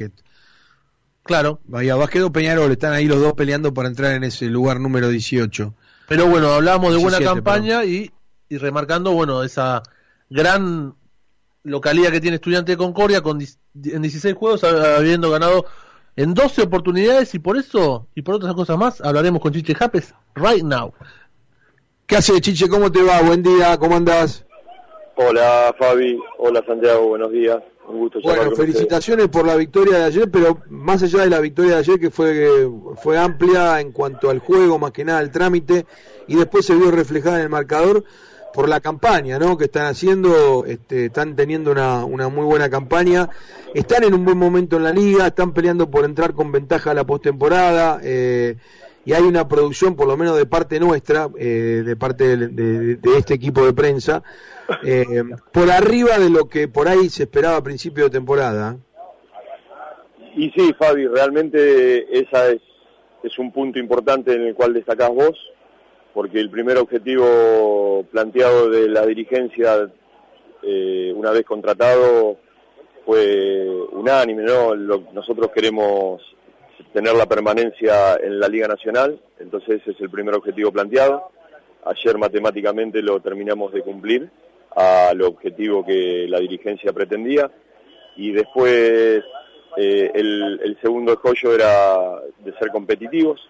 Básquet. Claro. Bahía Básquet o Peñarol, están ahí los dos peleando para entrar en ese lugar número 18. Pero bueno, hablábamos de buena campaña y, y, remarcando, bueno, esa gran localidad que tiene Estudiante de Concordia con en 16 juegos habiendo ganado en 12 oportunidades y por eso y por otras cosas más hablaremos con Chiche Japes right now. ¿Qué hace Chiche? ¿Cómo te va? Buen día, ¿cómo andás? Hola Fabi, hola Santiago, buenos días. Un gusto bueno, felicitaciones por la victoria de ayer, pero más allá de la victoria de ayer, que fue, fue amplia en cuanto al juego, más que nada al trámite, y después se vio reflejada en el marcador por la campaña ¿no? que están haciendo, este, están teniendo una, una muy buena campaña, están en un buen momento en la liga, están peleando por entrar con ventaja a la postemporada. Eh, hay una producción, por lo menos de parte nuestra, eh, de parte de, este equipo de prensa, eh, por arriba de lo que por ahí se esperaba a principio de temporada. Y sí, Fabi, realmente esa es, es un punto importante en el cual destacás vos, porque el primer objetivo planteado de la dirigencia eh, una vez contratado fue unánime, ¿no? nosotros queremos tener la permanencia en la Liga Nacional, entonces ese es el primer objetivo planteado. Ayer matemáticamente lo terminamos de cumplir al objetivo que la dirigencia pretendía y después eh, el, segundo escollo era de ser competitivos,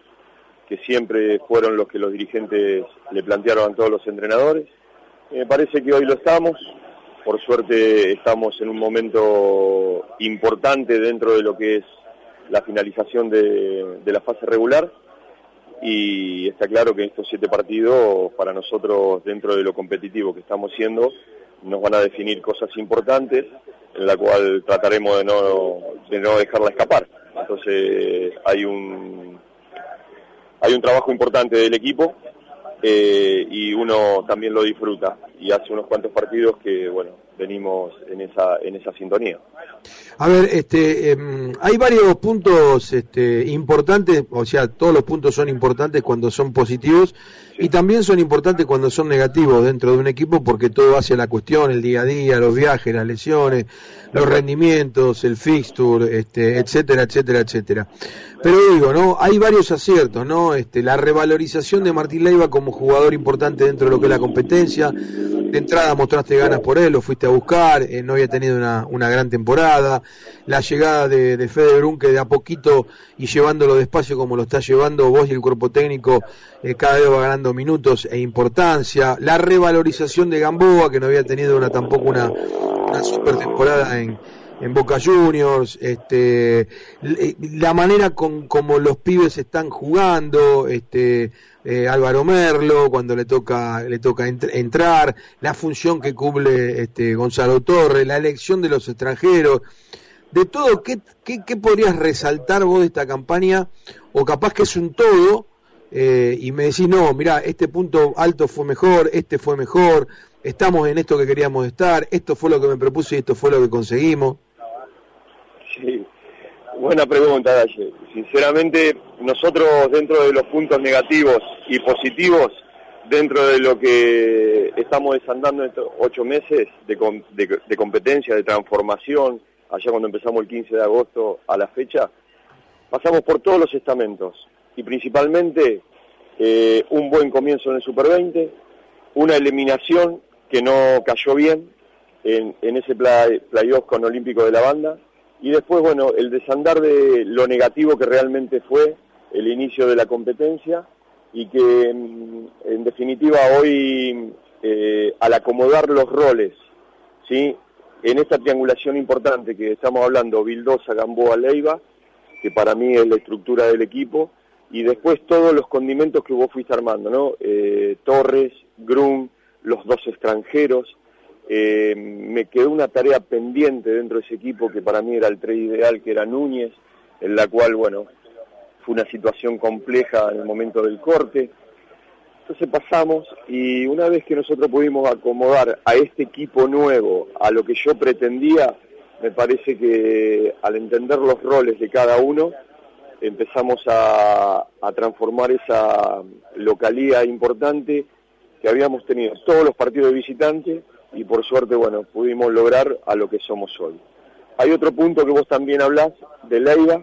que siempre fueron los que los dirigentes le plantearon a todos los entrenadores. Me parece que hoy lo estamos, por suerte estamos en un momento importante dentro de lo que es la finalización de, la fase regular y está claro que estos siete partidos para nosotros dentro de lo competitivo que estamos siendo nos van a definir cosas importantes en la cual trataremos de no, de no dejarla escapar. Entonces hay un, hay un trabajo importante del equipo eh, y uno también lo disfruta y hace unos cuantos partidos que bueno venimos en esa en esa sintonía a ver este em, hay varios puntos este, importantes o sea todos los puntos son importantes cuando son positivos y también son importantes cuando son negativos dentro de un equipo porque todo hace la cuestión el día a día los viajes las lesiones los rendimientos el fixture este etcétera etcétera etcétera pero digo, ¿no? Hay varios aciertos, ¿no? Este, la revalorización de Martín Leiva como jugador importante dentro de lo que es la competencia. De entrada mostraste ganas por él, lo fuiste a buscar, eh, no había tenido una, una, gran temporada. La llegada de, de Fede Brun, que de a poquito y llevándolo despacio como lo está llevando vos y el cuerpo técnico, eh, cada vez va ganando minutos e importancia. La revalorización de Gamboa, que no había tenido una tampoco una, una super temporada en en Boca Juniors, este, la manera con como los pibes están jugando, este, eh, Álvaro Merlo cuando le toca le toca entrar, la función que cumple este, Gonzalo Torres, la elección de los extranjeros, de todo, ¿qué, qué, podrías resaltar vos de esta campaña? O capaz que es un todo, eh, y me decís, no, mira, este punto alto fue mejor, este fue mejor, estamos en esto que queríamos estar, esto fue lo que me propuse y esto fue lo que conseguimos. Buena pregunta, Dalle. Sinceramente, nosotros dentro de los puntos negativos y positivos, dentro de lo que estamos desandando estos ocho meses de, competencia, de transformación, allá cuando empezamos el 15 de agosto a la fecha, pasamos por todos los estamentos y principalmente eh, un buen comienzo en el Super 20, una eliminación que no cayó bien en, en ese playoff con Olímpico de la Banda, y después, bueno, el desandar de lo negativo que realmente fue el inicio de la competencia y que mm, en definitiva hoy eh, al acomodar los roles, ¿sí? en esta triangulación importante que estamos hablando, Vildosa, Gamboa, Leiva, que para mí es la estructura del equipo, y después todos los condimentos que vos fuiste armando, ¿no? Eh, Torres, Grum, los dos extranjeros, eh, me quedó una tarea pendiente dentro de ese equipo que para mí era el tres ideal, que era Núñez, en la cual, bueno, fue una situación compleja en el momento del corte. Entonces pasamos y una vez que nosotros pudimos acomodar a este equipo nuevo a lo que yo pretendía, me parece que al entender los roles de cada uno, empezamos a, a transformar esa localía importante que habíamos tenido todos los partidos de visitantes y por suerte, bueno, pudimos lograr a lo que somos hoy. hay otro punto que vos también hablás, de Leiva,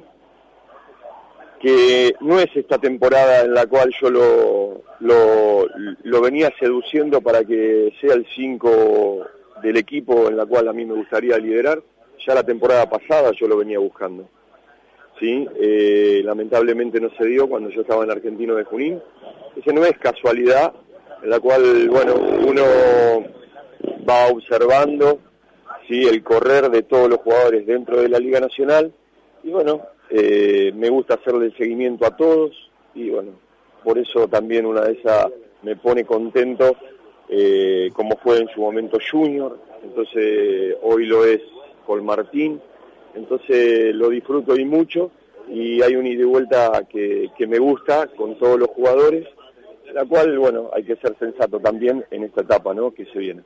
que no es esta temporada en la cual yo lo, lo, venía seduciendo para que sea el 5 del equipo en la cual a mí me gustaría liderar. Ya la temporada pasada yo lo venía buscando. ¿sí? Eh, lamentablemente no se dio cuando yo estaba en Argentino de Junín. Ese no es casualidad, en la cual, bueno, uno va observando ¿sí? el correr de todos los jugadores dentro de la Liga Nacional y bueno, eh, me gusta hacerle el seguimiento a todos y bueno, por eso también una de esas me pone contento eh, como fue en su momento Junior, entonces hoy lo es Col Martín, entonces lo disfruto y mucho y hay un ida y vuelta que, que me gusta con todos los jugadores, la cual, bueno, hay que ser sensato también en esta etapa, ¿no?, que se viene.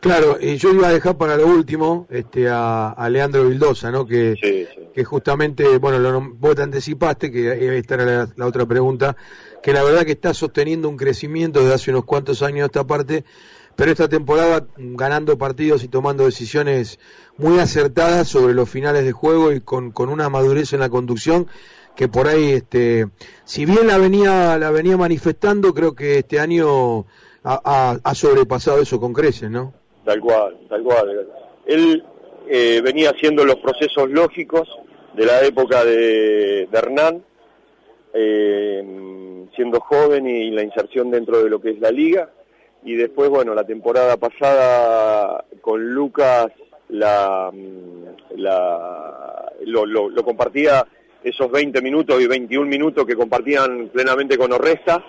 Claro, y yo iba a dejar para lo último este, a, Leandro Vildosa, ¿no? Que, que justamente, bueno, lo, vos te anticipaste, que esta era la, otra pregunta, que la verdad que está sosteniendo un crecimiento desde hace unos cuantos años esta parte, pero esta temporada ganando partidos y tomando decisiones muy acertadas sobre los finales de juego y con, con una madurez en la conducción que por ahí, este, si bien la venía, la venía manifestando, creo que este año ha, sobrepasado eso con creces, ¿no? Tal cual, tal cual. Él eh, venía haciendo los procesos lógicos de la época de, Hernán, eh, siendo joven y la inserción dentro de lo que es la liga. Y después, bueno, la temporada pasada con Lucas la lo, lo, compartía esos 20 minutos y 21 minutos que compartían plenamente con Orresta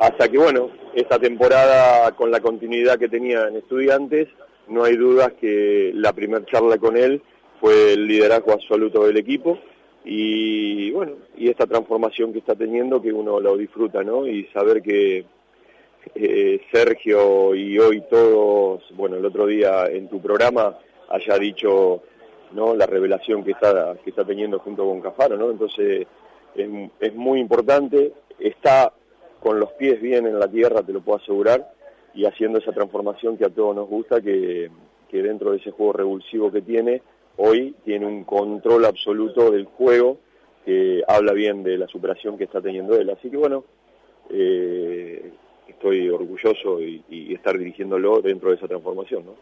hasta que, bueno, esta temporada con la continuidad que tenía en estudiantes, no hay dudas que la primera charla con él fue el liderazgo absoluto del equipo y bueno, y esta transformación que está teniendo que uno lo disfruta, ¿no? Y saber que eh, Sergio y hoy todos, bueno, el otro día en tu programa haya dicho, ¿no? La revelación que está, que está teniendo junto con Cafaro, ¿no? Entonces es, es muy importante, está con los pies bien en la tierra, te lo puedo asegurar, y haciendo esa transformación que a todos nos gusta, que, dentro de ese juego revulsivo que tiene, hoy tiene un control absoluto del juego que habla bien de la superación que está teniendo él. Así que bueno, eh, estoy orgulloso y, estar dirigiéndolo dentro de esa transformación, ¿no?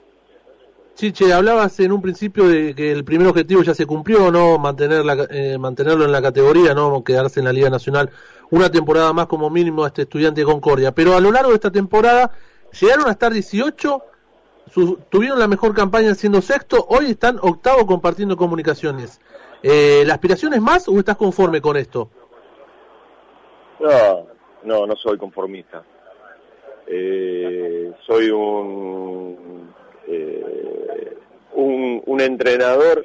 Chiche, hablabas en un principio de que el primer objetivo ya se cumplió, ¿no? Mantener eh, mantenerlo en la categoría, ¿no? Quedarse en la Liga Nacional una temporada más como mínimo a este estudiante de Concordia. Pero a lo largo de esta temporada llegaron a estar 18, tuvieron la mejor campaña siendo sexto, hoy están octavo compartiendo comunicaciones. Eh, ¿La aspiración es más o estás conforme con esto? No, no, no soy conformista. Eh, soy un, eh, un, un entrenador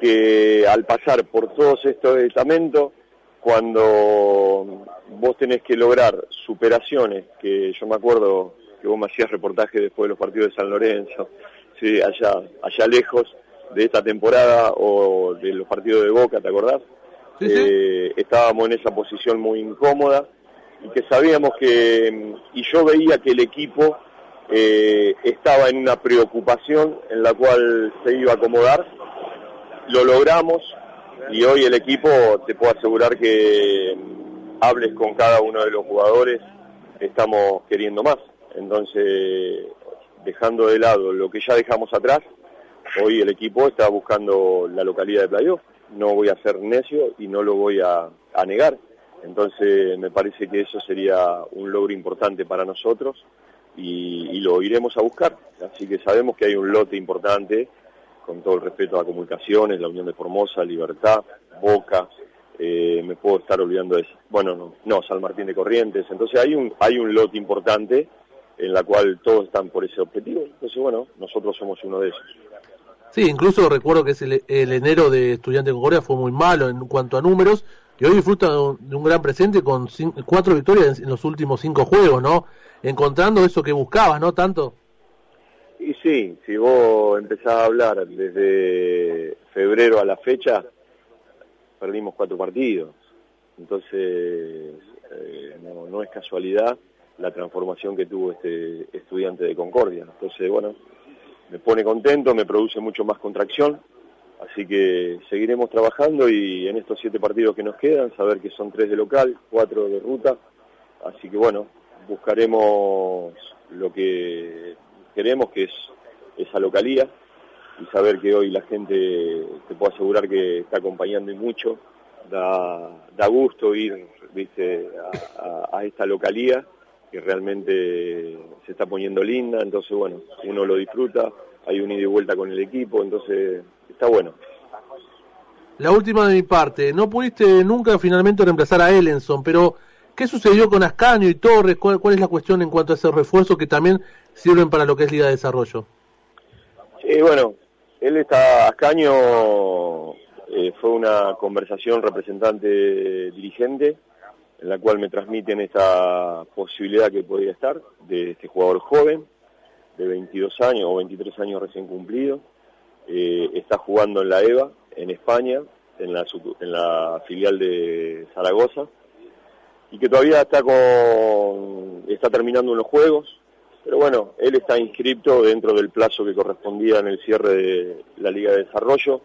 que al pasar por todos estos estamentos cuando vos tenés que lograr superaciones, que yo me acuerdo que vos me hacías reportaje después de los partidos de San Lorenzo, sí, allá, allá lejos de esta temporada o de los partidos de Boca, ¿te acordás? Eh, estábamos en esa posición muy incómoda y que sabíamos que, y yo veía que el equipo eh, estaba en una preocupación en la cual se iba a acomodar, lo logramos, y hoy el equipo, te puedo asegurar que hables con cada uno de los jugadores, estamos queriendo más. Entonces, dejando de lado lo que ya dejamos atrás, hoy el equipo está buscando la localidad de playoff. No voy a ser necio y no lo voy a, negar. Entonces, me parece que eso sería un logro importante para nosotros y lo iremos a buscar. Así que sabemos que hay un lote importante con todo el respeto a comunicaciones, la Unión de Formosa, Libertad, Boca, eh, me puedo estar olvidando de. Bueno, no, no, San Martín de Corrientes. Entonces hay un, hay un lote importante en la cual todos están por ese objetivo. Entonces, bueno, nosotros somos uno de esos. Sí, incluso recuerdo que el, el enero de Estudiantes de Corea fue muy malo en cuanto a números y hoy disfruta de un, gran presente con cuatro victorias en, en, los últimos cinco juegos, ¿no? Encontrando eso que buscabas, ¿no? Tanto y sí, si vos empezás a hablar desde febrero a la fecha, perdimos cuatro partidos. Entonces, eh, no, es casualidad la transformación que tuvo este estudiante de Concordia. Entonces, bueno, me pone contento, me produce mucho más contracción, Así que seguiremos trabajando y en estos siete partidos que nos quedan, saber que son tres de local, cuatro de ruta. Así que bueno, buscaremos lo que queremos, que es esa localía, y saber que hoy la gente, te puedo asegurar que está acompañando y mucho, da, da gusto ir viste, a, esta localía que realmente se está poniendo linda, entonces bueno, uno lo disfruta, hay un ida y vuelta con el equipo, entonces está bueno. La última de mi parte, no pudiste nunca finalmente reemplazar a Ellenson, pero ¿qué sucedió con Ascaño y Torres? ¿Cuál, ¿Cuál, es la cuestión en cuanto a ese refuerzo que también sirven para lo que es Liga de Desarrollo? Sí, bueno, él está, Ascaño eh, fue una conversación representante dirigente en la cual me transmiten esta posibilidad que podría estar de este jugador joven, de 22 años o 23 años recién cumplido, eh, está jugando en la EVA, en España, en la filial de Zaragoza, y que todavía está, con, está terminando unos juegos, pero bueno, él está inscrito dentro del plazo que correspondía en el cierre de la Liga de Desarrollo,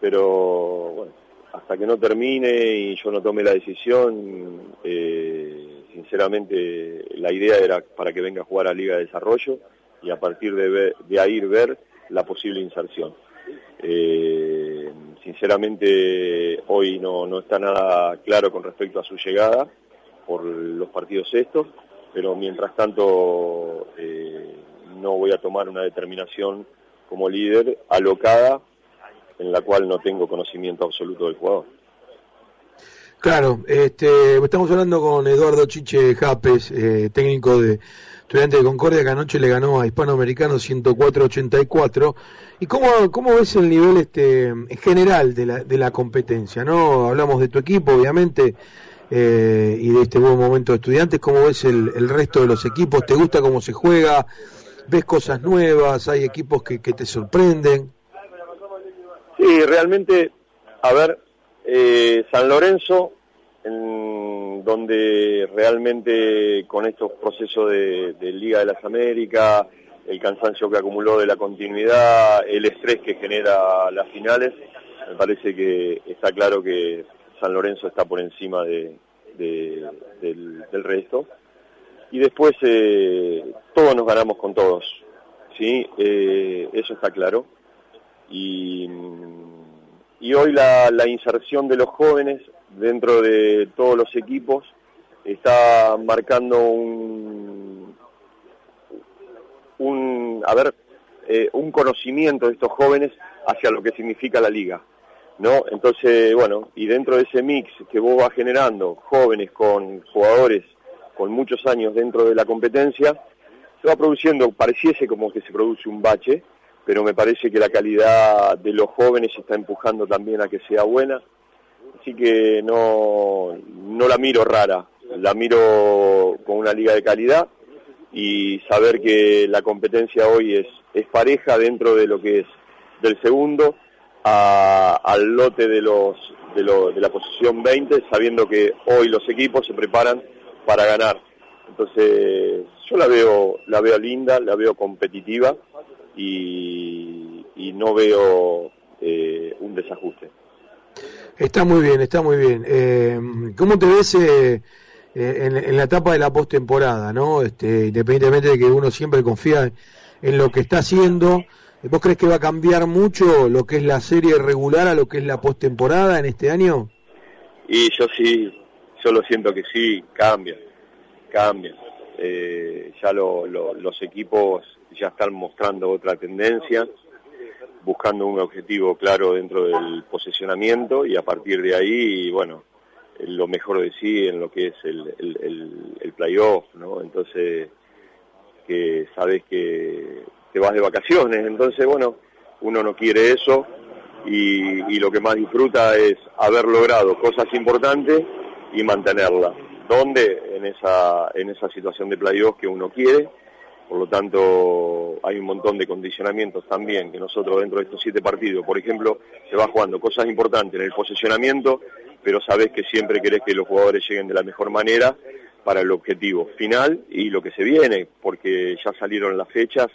pero bueno, hasta que no termine y yo no tome la decisión, eh, sinceramente la idea era para que venga a jugar a Liga de Desarrollo y a partir de, de ahí ver la posible inserción. Eh, sinceramente hoy no, no está nada claro con respecto a su llegada por los partidos estos, pero mientras tanto eh, no voy a tomar una determinación como líder alocada en la cual no tengo conocimiento absoluto del jugador. Claro, este, estamos hablando con Eduardo Chiche Japes, eh, técnico de Estudiante de Concordia, que anoche le ganó a Hispanoamericano 104-84. ¿Y cómo, cómo ves el nivel este, en general de la, de la competencia? no Hablamos de tu equipo, obviamente, eh, y de este buen momento de estudiantes. ¿Cómo ves el, el resto de los equipos? ¿Te gusta cómo se juega? ¿Ves cosas nuevas? ¿Hay equipos que, que te sorprenden? Sí, realmente, a ver, eh, San Lorenzo, en donde realmente con estos procesos de, Liga de las Américas, el cansancio que acumuló de la continuidad, el estrés que genera las finales, me parece que está claro que San Lorenzo está por encima de, del, resto. Y después eh, todos nos ganamos con todos, ¿sí? Eh, eso está claro y, y hoy la, inserción de los jóvenes dentro de todos los equipos está marcando un, un a eh, un conocimiento de estos jóvenes hacia lo que significa la liga. ¿No? Entonces, bueno, y dentro de ese mix que vos vas generando, jóvenes con jugadores con muchos años dentro de la competencia, se va produciendo, pareciese como que se produce un bache, pero me parece que la calidad de los jóvenes está empujando también a que sea buena. Así que no, no la miro rara, la miro con una liga de calidad y saber que la competencia hoy es, es pareja dentro de lo que es del segundo al lote de, los, de, de la posición 20, sabiendo que hoy los equipos se preparan para ganar. Entonces yo la veo, la veo linda, la veo competitiva y, no veo eh, un desajuste. Está muy bien, está muy bien. Eh, ¿Cómo te ves eh, en, la etapa de la postemporada, no? Este, independientemente de que uno siempre confía en lo que está haciendo, ¿vos crees que va a cambiar mucho lo que es la serie regular a lo que es la postemporada en este año? Y yo sí, yo lo siento que sí, cambia, cambia. ya los equipos ya están mostrando otra tendencia, buscando un objetivo claro dentro del posesionamiento y a partir de ahí, bueno, lo mejor de sí en lo que es el, el, playoff, ¿no? Entonces, que sabes que te vas de vacaciones, entonces, bueno, uno no quiere eso y, y lo que más disfruta es haber logrado cosas importantes y mantenerlas. ¿Dónde? En esa, en esa situación de playoff que uno quiere por lo tanto hay un montón de condicionamientos también que nosotros dentro de estos siete partidos, por ejemplo, se va jugando cosas importantes en el posesionamiento, pero sabes que siempre querés que los jugadores lleguen de la mejor manera para el objetivo final y lo que se viene, porque ya salieron las fechas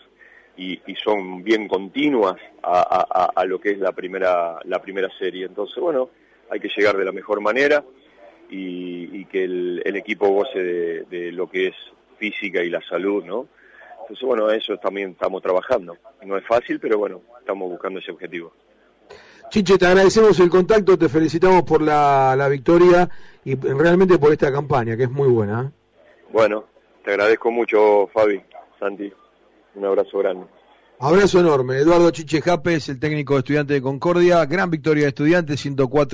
y, son bien continuas a, lo que es la primera, la primera serie. Entonces, bueno, hay que llegar de la mejor manera y, que el, equipo goce de, lo que es física y la salud, ¿no? Entonces, bueno, eso también estamos trabajando. No es fácil, pero bueno, estamos buscando ese objetivo. Chiche, te agradecemos el contacto, te felicitamos por la, la victoria y realmente por esta campaña, que es muy buena. ¿eh? Bueno, te agradezco mucho, Fabi, Santi. Un abrazo grande. Abrazo enorme. Eduardo Chiche Japes, el técnico de Estudiantes de Concordia. Gran victoria de Estudiantes, 104.